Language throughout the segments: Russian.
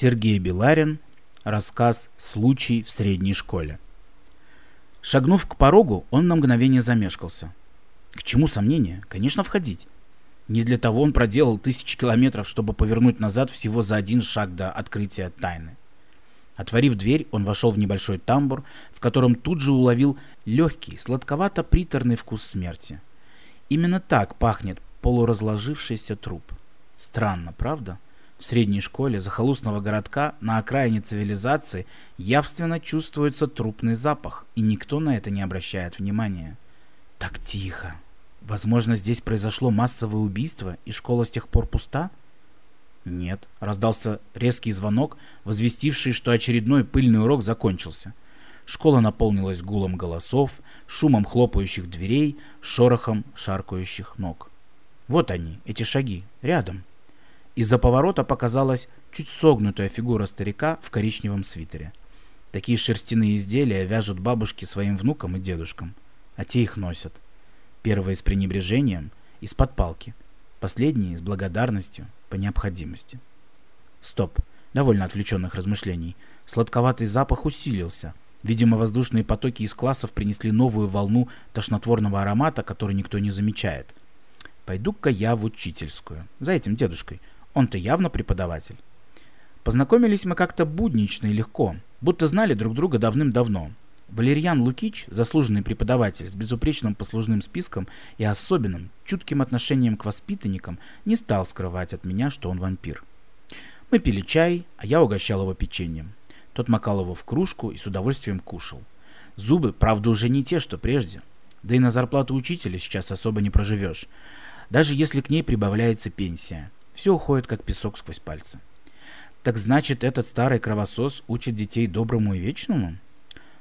Сергей Беларин. Рассказ «Случай в средней школе». Шагнув к порогу, он на мгновение замешкался. К чему сомнения? Конечно, входить. Не для того он проделал тысячи километров, чтобы повернуть назад всего за один шаг до открытия тайны. Отворив дверь, он вошел в небольшой тамбур, в котором тут же уловил легкий, сладковато-приторный вкус смерти. Именно так пахнет полуразложившийся труп. Странно, правда? В средней школе захолустного городка на окраине цивилизации явственно чувствуется трупный запах, и никто на это не обращает внимания. Так тихо. Возможно, здесь произошло массовое убийство, и школа с тех пор пуста? Нет. Раздался резкий звонок, возвестивший, что очередной пыльный урок закончился. Школа наполнилась гулом голосов, шумом хлопающих дверей, шорохом шаркающих ног. Вот они, эти шаги, рядом. Из-за поворота показалась чуть согнутая фигура старика в коричневом свитере. Такие шерстяные изделия вяжут бабушки своим внукам и дедушкам, а те их носят. Первые с пренебрежением, из-под палки, последние с благодарностью, по необходимости. Стоп, довольно отвлеченных размышлений. Сладковатый запах усилился. Видимо, воздушные потоки из классов принесли новую волну тошнотворного аромата, который никто не замечает. Пойду-ка я в учительскую. За этим дедушкой. Он-то явно преподаватель. Познакомились мы как-то буднично и легко, будто знали друг друга давным-давно. Валерьян Лукич, заслуженный преподаватель с безупречным послужным списком и особенным, чутким отношением к воспитанникам, не стал скрывать от меня, что он вампир. Мы пили чай, а я угощал его печеньем. Тот макал его в кружку и с удовольствием кушал. Зубы, правда, уже не те, что прежде. Да и на зарплату учителя сейчас особо не проживешь. Даже если к ней прибавляется пенсия. Все уходит как песок сквозь пальцы. Так значит, этот старый кровосос учит детей доброму и вечному?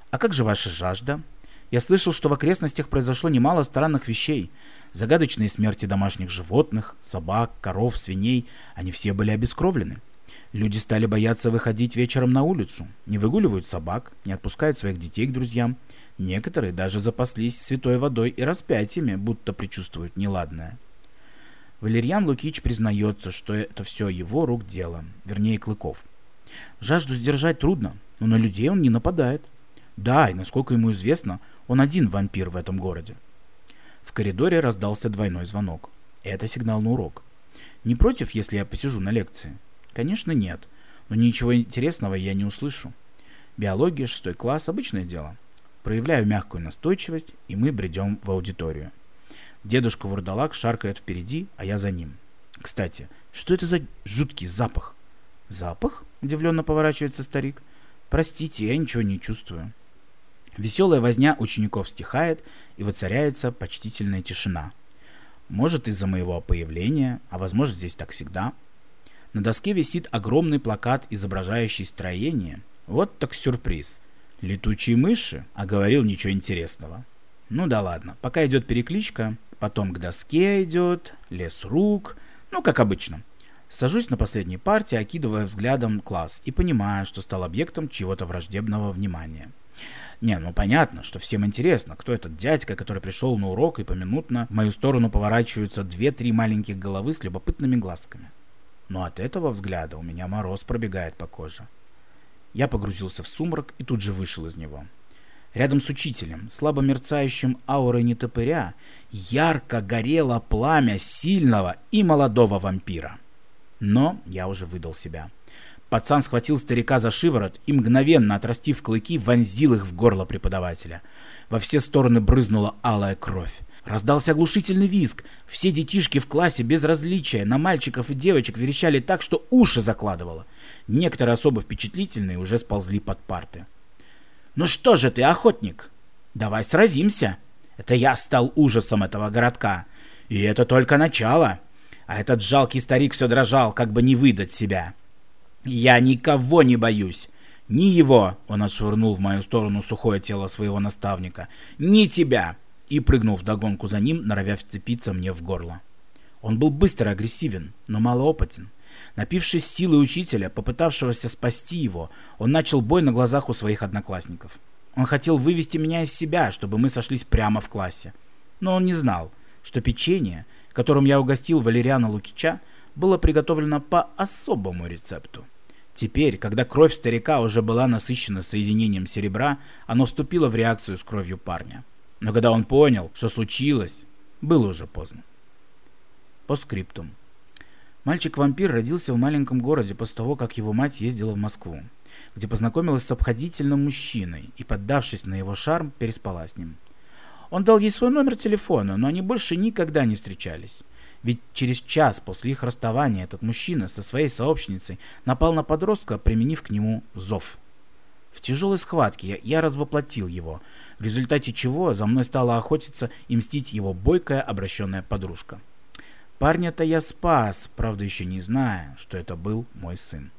А как же ваша жажда? Я слышал, что в окрестностях произошло немало странных вещей. Загадочные смерти домашних животных, собак, коров, свиней. Они все были обескровлены. Люди стали бояться выходить вечером на улицу. Не выгуливают собак, не отпускают своих детей к друзьям. Некоторые даже запаслись святой водой и распятиями, будто предчувствуют неладное. Валерьян Лукич признается, что это все его рук дело, вернее Клыков. Жажду сдержать трудно, но на людей он не нападает. Да, и насколько ему известно, он один вампир в этом городе. В коридоре раздался двойной звонок. Это сигнал на урок. Не против, если я посижу на лекции? Конечно, нет. Но ничего интересного я не услышу. Биология, шестой класс, обычное дело. Проявляю мягкую настойчивость, и мы бредем в аудиторию. Дедушка Вурдалак шаркает впереди, а я за ним. Кстати, что это за жуткий запах? Запах? Удивленно поворачивается старик. Простите, я ничего не чувствую. Веселая возня учеников стихает, и воцаряется почтительная тишина. Может, из-за моего появления, а возможно, здесь так всегда. На доске висит огромный плакат, изображающий строение. Вот так сюрприз. Летучие мыши, а говорил ничего интересного. Ну да ладно, пока идет перекличка, Потом к доске идет, лес рук, ну, как обычно. Сажусь на последней партии, окидывая взглядом класс и понимаю, что стал объектом чего-то враждебного внимания. Не, ну понятно, что всем интересно, кто этот дядька, который пришел на урок и поминутно в мою сторону поворачиваются две-три маленьких головы с любопытными глазками. Но от этого взгляда у меня мороз пробегает по коже. Я погрузился в сумрак и тут же вышел из него. Рядом с учителем, слабо мерцающим аурой нетопыря, ярко горело пламя сильного и молодого вампира. Но я уже выдал себя. Пацан схватил старика за шиворот и, мгновенно отрастив клыки, вонзил их в горло преподавателя. Во все стороны брызнула алая кровь. Раздался оглушительный визг. Все детишки в классе без различия на мальчиков и девочек верещали так, что уши закладывало. Некоторые особо впечатлительные уже сползли под парты. «Ну что же ты, охотник? Давай сразимся. Это я стал ужасом этого городка. И это только начало. А этот жалкий старик все дрожал, как бы не выдать себя. Я никого не боюсь. Ни его, он отшвырнул в мою сторону сухое тело своего наставника, ни тебя, и прыгнул вдогонку за ним, норовя вцепиться мне в горло. Он был быстро агрессивен, но малоопытен. Напившись силы учителя, попытавшегося спасти его, он начал бой на глазах у своих одноклассников. Он хотел вывести меня из себя, чтобы мы сошлись прямо в классе. Но он не знал, что печенье, которым я угостил Валериана Лукича, было приготовлено по особому рецепту. Теперь, когда кровь старика уже была насыщена соединением серебра, оно вступило в реакцию с кровью парня. Но когда он понял, что случилось, было уже поздно. По скриптум. Мальчик-вампир родился в маленьком городе после того, как его мать ездила в Москву, где познакомилась с обходительным мужчиной и, поддавшись на его шарм, переспала с ним. Он дал ей свой номер телефона, но они больше никогда не встречались. Ведь через час после их расставания этот мужчина со своей сообщницей напал на подростка, применив к нему зов. В тяжелой схватке я, развоплотил его, в результате чего за мной стала охотиться и мстить его бойкая обращенная подружка. Парня-то я спас, правда еще не зная, что это был мой сын.